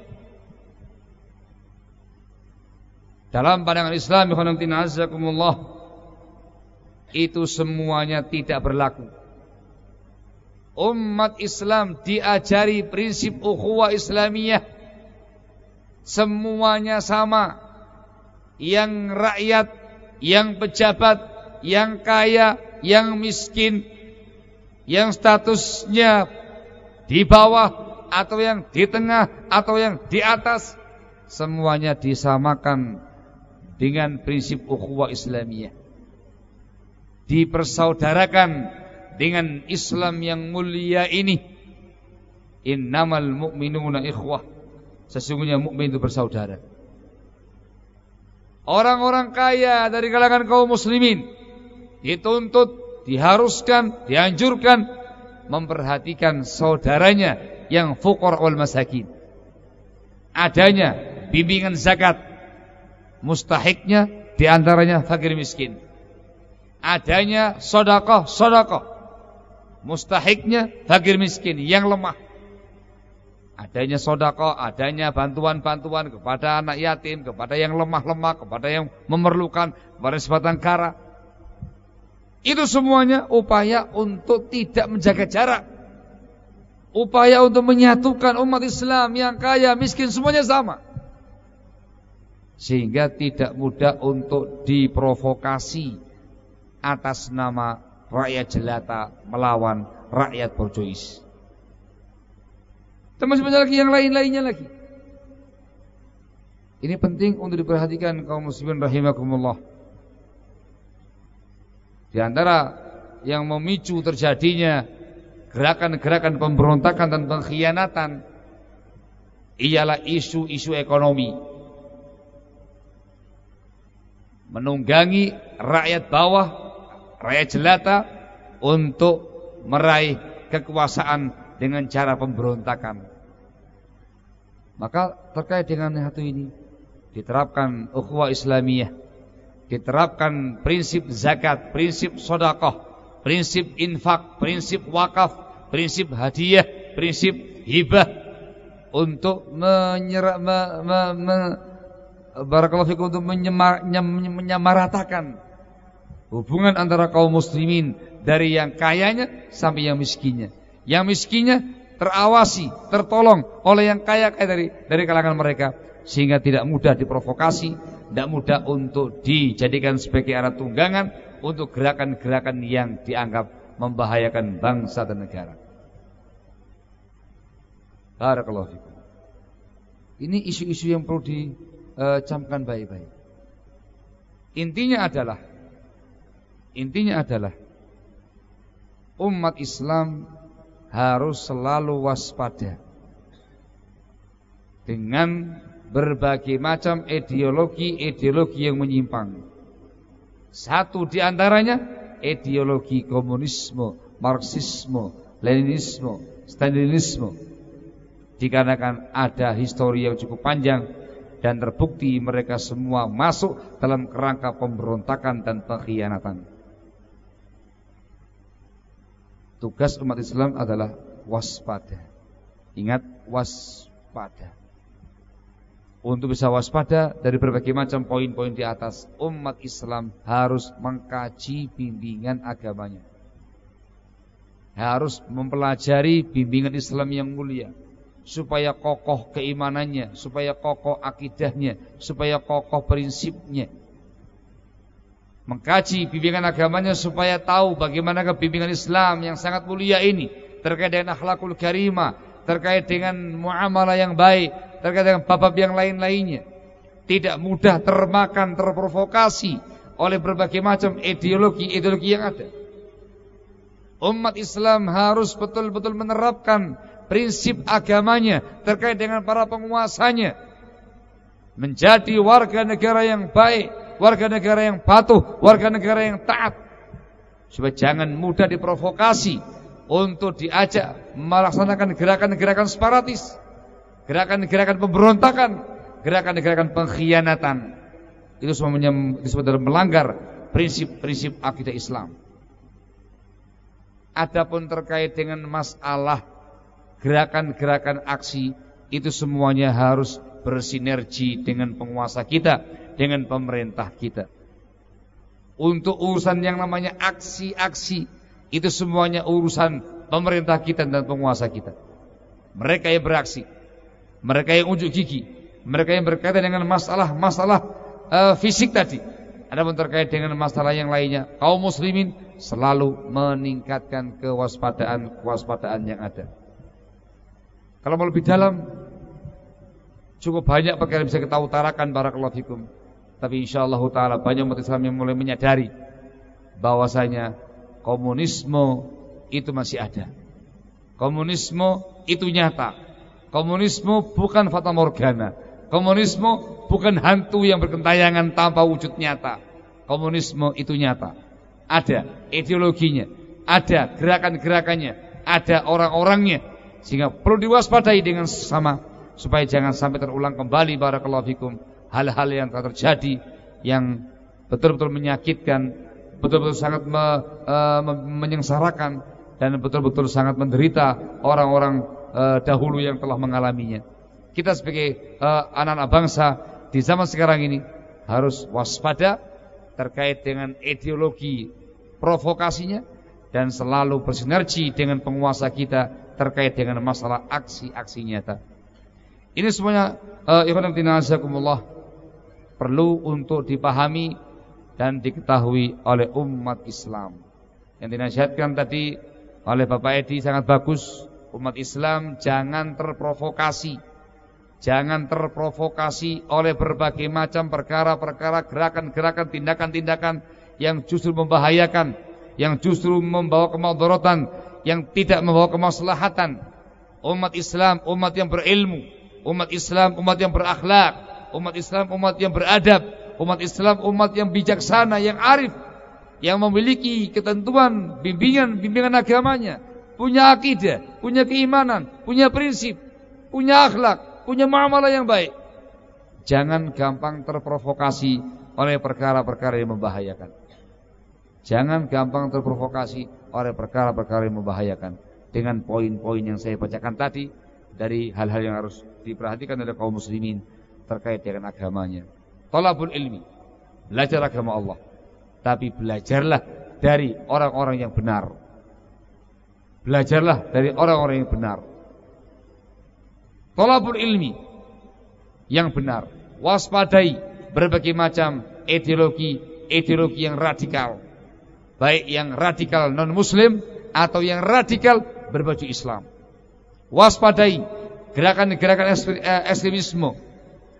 Dalam pandangan Islam, itu semuanya tidak berlaku umat Islam diajari prinsip ukhuwah Islamiyah. Semuanya sama. Yang rakyat yang pejabat yang kaya yang miskin yang statusnya di bawah atau yang di tengah atau yang di atas semuanya disamakan dengan prinsip ukhuwah Islamiyah. Dipersaudarakan dengan Islam yang mulia ini. Innamal mu'minuna ikhwah. Sesungguhnya mukmin itu bersaudara. Orang-orang kaya dari kalangan kaum muslimin dituntut, diharuskan, dianjurkan memperhatikan saudaranya yang fukor wal masakin. Adanya bimbingan zakat, mustahiknya di antaranya fakir miskin. Adanya sodakoh, sodakoh mustahiknya fakir miskin yang lemah. Adanya sodako, adanya bantuan-bantuan kepada anak yatim, kepada yang lemah-lemah, kepada yang memerlukan, kepada sebatang kara. Itu semuanya upaya untuk tidak menjaga jarak. Upaya untuk menyatukan umat Islam yang kaya, miskin, semuanya sama. Sehingga tidak mudah untuk diprovokasi atas nama rakyat jelata melawan rakyat borjois. Termasuk lagi yang lain-lainnya lagi. Ini penting untuk diperhatikan kaum muslimin rahimakumullah. Di antara yang memicu terjadinya gerakan-gerakan pemberontakan dan pengkhianatan ialah isu-isu ekonomi. Menunggangi rakyat bawah rakyat jelata untuk meraih kekuasaan dengan cara pemberontakan. Maka terkait dengan satu ini diterapkan ukhuwah Islamiyah, diterapkan prinsip zakat, prinsip sodakoh, prinsip infak, prinsip wakaf, prinsip hadiah, prinsip hibah untuk menyerah, me, me, me, untuk menyamaratakan Hubungan antara kaum muslimin dari yang kayanya sampai yang miskinnya. Yang miskinnya terawasi, tertolong oleh yang kaya kaya dari dari kalangan mereka sehingga tidak mudah diprovokasi, tidak mudah untuk dijadikan sebagai alat tunggangan untuk gerakan-gerakan yang dianggap membahayakan bangsa dan negara. Barakallahu fikum. Ini isu-isu yang perlu dicamkan baik-baik. Intinya adalah Intinya adalah umat Islam harus selalu waspada dengan berbagai macam ideologi-ideologi yang menyimpang. Satu di antaranya ideologi komunisme, marxisme, leninisme, stalinisme. Dikarenakan ada histori yang cukup panjang dan terbukti mereka semua masuk dalam kerangka pemberontakan dan pengkhianatan. Tugas umat Islam adalah waspada. Ingat waspada. Untuk bisa waspada dari berbagai macam poin-poin di atas, umat Islam harus mengkaji bimbingan agamanya. Harus mempelajari bimbingan Islam yang mulia supaya kokoh keimanannya, supaya kokoh akidahnya, supaya kokoh prinsipnya. Mengkaji bimbingan agamanya supaya tahu bagaimana bimbingan Islam yang sangat mulia ini terkait dengan akhlakul karimah, terkait dengan muamalah yang baik, terkait dengan bab-bab yang lain-lainnya. Tidak mudah termakan, terprovokasi oleh berbagai macam ideologi-ideologi yang ada. Umat Islam harus betul-betul menerapkan prinsip agamanya terkait dengan para penguasanya. Menjadi warga negara yang baik, warga negara yang patuh, warga negara yang taat. Supaya jangan mudah diprovokasi untuk diajak melaksanakan gerakan-gerakan separatis, gerakan-gerakan pemberontakan, gerakan-gerakan pengkhianatan. Itu semuanya disebut melanggar prinsip-prinsip akidah Islam. Adapun terkait dengan masalah gerakan-gerakan aksi itu semuanya harus bersinergi dengan penguasa kita, dengan pemerintah kita. Untuk urusan yang namanya aksi-aksi itu semuanya urusan pemerintah kita dan penguasa kita. Mereka yang beraksi, mereka yang unjuk gigi, mereka yang berkaitan dengan masalah-masalah uh, fisik tadi. Adapun terkait dengan masalah yang lainnya, kaum muslimin selalu meningkatkan kewaspadaan-kewaspadaan yang ada. Kalau mau lebih dalam cukup banyak perkara yang bisa kita utarakan barakallahu fikum. Tapi insyaallah taala banyak umat Islam yang mulai menyadari bahwasanya komunisme itu masih ada. Komunisme itu nyata. Komunisme bukan fata morgana. Komunisme bukan hantu yang berkentayangan tanpa wujud nyata. Komunisme itu nyata. Ada ideologinya, ada gerakan-gerakannya, ada orang-orangnya, sehingga perlu diwaspadai dengan sama supaya jangan sampai terulang kembali barakallahu fikum hal-hal yang telah terjadi yang betul-betul menyakitkan, betul-betul sangat me, uh, menyengsarakan dan betul-betul sangat menderita orang-orang uh, dahulu yang telah mengalaminya. Kita sebagai uh, anak-anak bangsa di zaman sekarang ini harus waspada terkait dengan ideologi provokasinya dan selalu bersinergi dengan penguasa kita terkait dengan masalah aksi-aksi nyata. Ini semuanya uh, ikhwan perlu untuk dipahami dan diketahui oleh umat Islam. Yang dinasihatkan tadi oleh Bapak Edi sangat bagus. Umat Islam jangan terprovokasi. Jangan terprovokasi oleh berbagai macam perkara-perkara, gerakan-gerakan, tindakan-tindakan yang justru membahayakan, yang justru membawa kemadaratan, yang tidak membawa kemaslahatan. Umat Islam, umat yang berilmu, umat Islam, umat yang berakhlak, umat Islam, umat yang beradab, umat Islam, umat yang bijaksana, yang arif, yang memiliki ketentuan bimbingan-bimbingan agamanya, punya akidah, punya keimanan, punya prinsip, punya akhlak, punya muamalah yang baik. Jangan gampang terprovokasi oleh perkara-perkara yang membahayakan. Jangan gampang terprovokasi oleh perkara-perkara yang membahayakan. Dengan poin-poin yang saya bacakan tadi dari hal-hal yang harus diperhatikan oleh kaum muslimin terkait dengan agamanya. Tolabul ilmi, belajar agama Allah. Tapi belajarlah dari orang-orang yang benar. Belajarlah dari orang-orang yang benar. Tolabul ilmi yang benar. Waspadai berbagai macam ideologi-ideologi yang radikal baik yang radikal non muslim atau yang radikal berbaju Islam. Waspadai gerakan-gerakan eh, ekstremisme.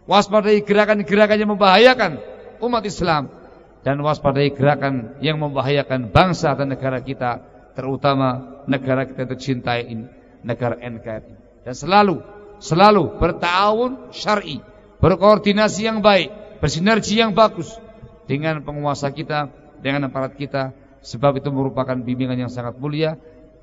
Waspadai gerakan-gerakan yang membahayakan umat Islam dan waspadai gerakan yang membahayakan bangsa dan negara kita, terutama negara kita tercintai ini, negara NKRI. Dan selalu selalu bertawun syar'i, berkoordinasi yang baik, bersinergi yang bagus dengan penguasa kita, dengan aparat kita Sebab itu merupakan bimbingan yang sangat mulia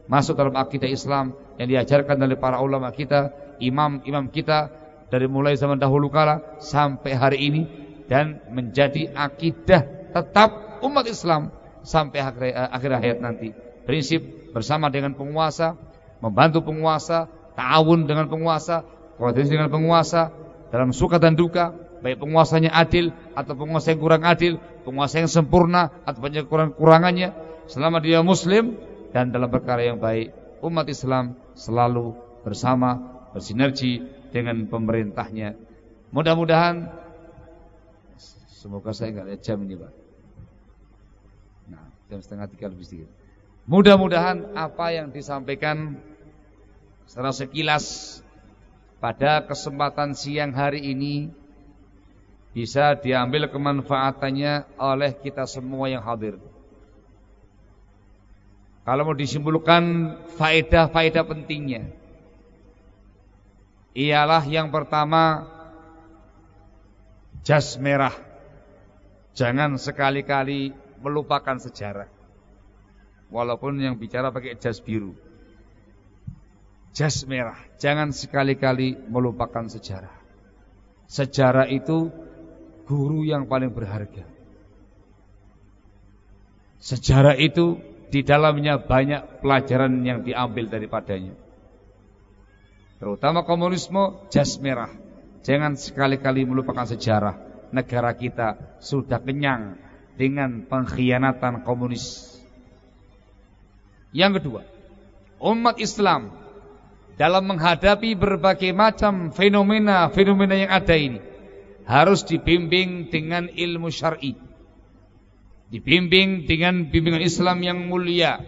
Masuk dalam akidah Islam Yang diajarkan oleh para ulama kita Imam-imam kita dari mulai zaman dahulu kala sampai hari ini dan menjadi akidah tetap umat Islam sampai akhir, eh, akhir hayat nanti. Prinsip bersama dengan penguasa, membantu penguasa, ta'awun dengan penguasa, koordinasi dengan penguasa dalam suka dan duka, baik penguasanya adil atau penguasa yang kurang adil, penguasa yang sempurna atau banyak kurang kurangannya, selama dia muslim dan dalam perkara yang baik, umat Islam selalu bersama bersinergi dengan pemerintahnya. Mudah-mudahan semoga saya nggak lihat jam ini, Pak. Nah, jam setengah tiga lebih sedikit. Mudah-mudahan apa yang disampaikan secara sekilas pada kesempatan siang hari ini bisa diambil kemanfaatannya oleh kita semua yang hadir. Kalau mau disimpulkan faedah-faedah pentingnya ialah yang pertama jas merah. Jangan sekali-kali melupakan sejarah. Walaupun yang bicara pakai jas biru. Jas merah. Jangan sekali-kali melupakan sejarah. Sejarah itu guru yang paling berharga. Sejarah itu di dalamnya banyak pelajaran yang diambil daripadanya. Terutama komunisme jas merah. Jangan sekali-kali melupakan sejarah. Negara kita sudah kenyang dengan pengkhianatan komunis. Yang kedua, umat Islam dalam menghadapi berbagai macam fenomena-fenomena yang ada ini harus dibimbing dengan ilmu syar'i dibimbing dengan bimbingan Islam yang mulia.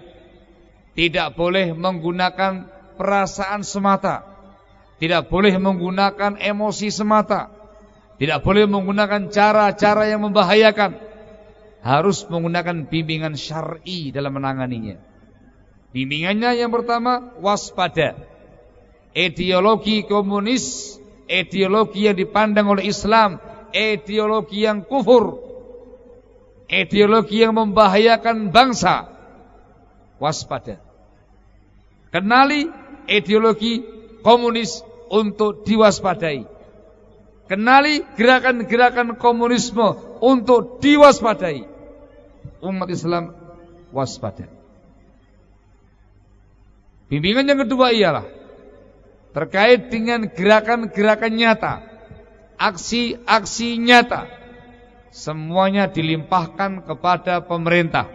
Tidak boleh menggunakan perasaan semata. Tidak boleh menggunakan emosi semata. Tidak boleh menggunakan cara-cara yang membahayakan. Harus menggunakan bimbingan syar'i dalam menanganinya. Bimbingannya yang pertama waspada. Ideologi komunis, ideologi yang dipandang oleh Islam, ideologi yang kufur, ideologi yang membahayakan bangsa. Waspada. Kenali ideologi komunis untuk diwaspadai. Kenali gerakan-gerakan komunisme untuk diwaspadai. Umat Islam waspada. Bimbingan yang kedua ialah terkait dengan gerakan-gerakan nyata, aksi-aksi nyata semuanya dilimpahkan kepada pemerintah,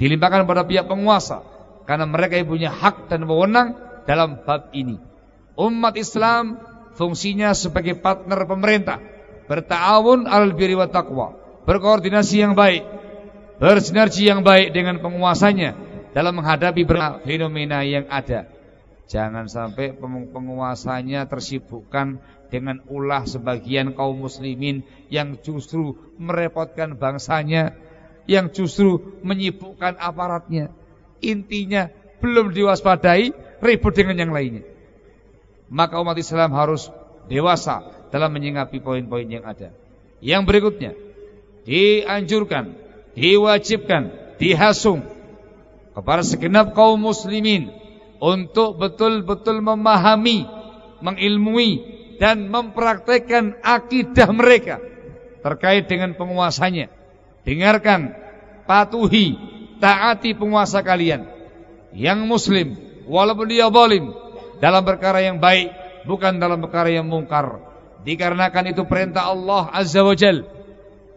dilimpahkan kepada pihak penguasa, karena mereka yang punya hak dan wewenang dalam bab ini. Umat Islam fungsinya sebagai partner pemerintah, bertawun al birri wa taqwa, berkoordinasi yang baik, bersinergi yang baik dengan penguasanya dalam menghadapi fenomena yang ada. Jangan sampai penguasanya tersibukkan dengan ulah sebagian kaum muslimin yang justru merepotkan bangsanya, yang justru menyibukkan aparatnya. Intinya belum diwaspadai, ribut dengan yang lainnya. Maka umat Islam harus dewasa dalam menyinggapi poin-poin yang ada. Yang berikutnya, dianjurkan, diwajibkan, dihasung kepada segenap kaum muslimin untuk betul-betul memahami, mengilmui dan mempraktekkan akidah mereka terkait dengan penguasanya. Dengarkan, patuhi, taati penguasa kalian yang muslim walaupun dia zalim dalam perkara yang baik bukan dalam perkara yang mungkar. Dikarenakan itu perintah Allah Azza wa Jal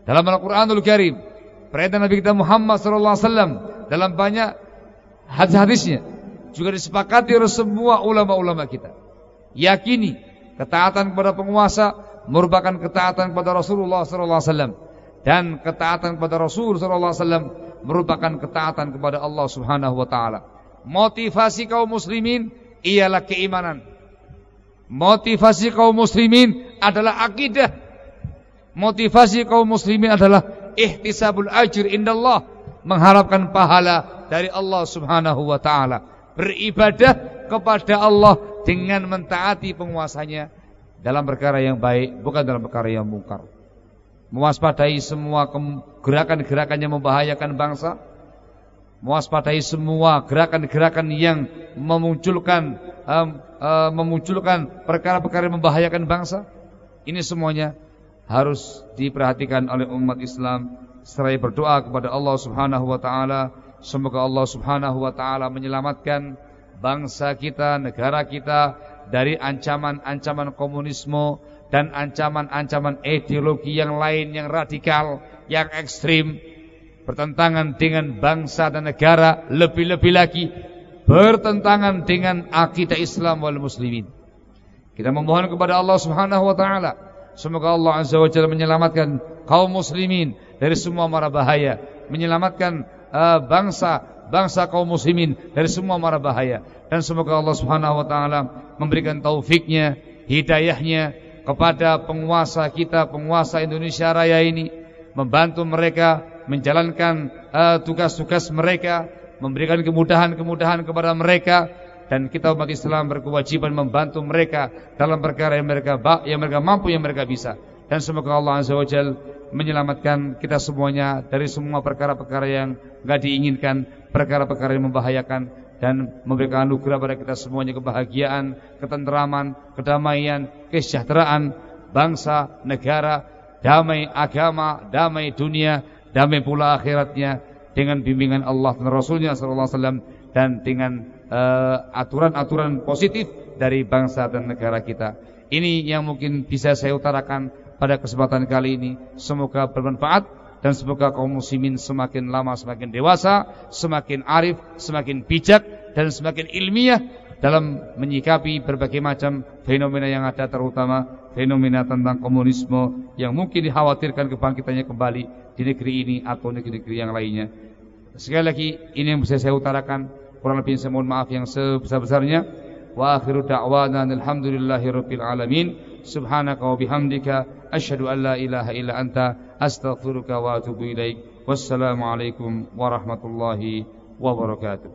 dalam Al-Qur'anul Karim, perintah Nabi kita Muhammad sallallahu alaihi wasallam dalam banyak hadis-hadisnya juga disepakati oleh semua ulama-ulama kita. Yakini Ketaatan kepada penguasa merupakan ketaatan kepada Rasulullah sallallahu alaihi wasallam dan ketaatan kepada Rasul sallallahu alaihi wasallam merupakan ketaatan kepada Allah Subhanahu wa taala. Motivasi kaum muslimin ialah keimanan. Motivasi kaum muslimin adalah akidah. Motivasi kaum muslimin adalah ihtisabul ajr indallah, mengharapkan pahala dari Allah Subhanahu wa taala. Beribadah kepada Allah dengan mentaati penguasanya dalam perkara yang baik, bukan dalam perkara yang mungkar. Mewaspadai semua gerakan-gerakan yang membahayakan bangsa, mewaspadai semua gerakan-gerakan yang memunculkan uh, uh, memunculkan perkara-perkara yang membahayakan bangsa. Ini semuanya harus diperhatikan oleh umat Islam seraya berdoa kepada Allah Subhanahu wa taala semoga Allah Subhanahu wa taala menyelamatkan bangsa kita, negara kita dari ancaman-ancaman komunisme dan ancaman-ancaman ideologi yang lain yang radikal, yang ekstrim bertentangan dengan bangsa dan negara, lebih-lebih lagi bertentangan dengan akidah Islam wal muslimin. Kita memohon kepada Allah Subhanahu wa taala semoga Allah Azza wa Jalla menyelamatkan kaum muslimin dari semua mara bahaya, menyelamatkan uh, bangsa bangsa kaum muslimin dari semua mara bahaya dan semoga Allah Subhanahu wa taala memberikan taufiknya, hidayahnya kepada penguasa kita, penguasa Indonesia Raya ini membantu mereka menjalankan eh, tugas-tugas uh, mereka, memberikan kemudahan-kemudahan kepada mereka dan kita umat Islam berkewajiban membantu mereka dalam perkara yang mereka yang mereka mampu yang mereka bisa. Dan semoga Allah Azza wa Jal menyelamatkan kita semuanya dari semua perkara-perkara yang enggak diinginkan, perkara-perkara yang membahayakan dan memberikan anugerah pada kita semuanya kebahagiaan, ketenteraman, kedamaian, kesejahteraan bangsa, negara, damai agama, damai dunia, damai pula akhiratnya dengan bimbingan Allah dan Rasulnya sallallahu alaihi wasallam dan dengan eh, aturan-aturan uh, positif dari bangsa dan negara kita. Ini yang mungkin bisa saya utarakan pada kesempatan kali ini. Semoga bermanfaat dan semoga kaum muslimin semakin lama semakin dewasa, semakin arif, semakin bijak dan semakin ilmiah dalam menyikapi berbagai macam fenomena yang ada terutama fenomena tentang komunisme yang mungkin dikhawatirkan kebangkitannya kembali di negeri ini atau negeri-negeri yang lainnya. Sekali lagi ini yang bisa saya utarakan. Kurang lebih saya mohon maaf yang sebesar-besarnya. Wa akhiru da'wana alhamdulillahi rabbil alamin. Subhanaka wa bihamdika asyhadu an la ilaha illa anta astaghfiruka wa atubu ilaik. Wassalamualaikum warahmatullahi wabarakatuh.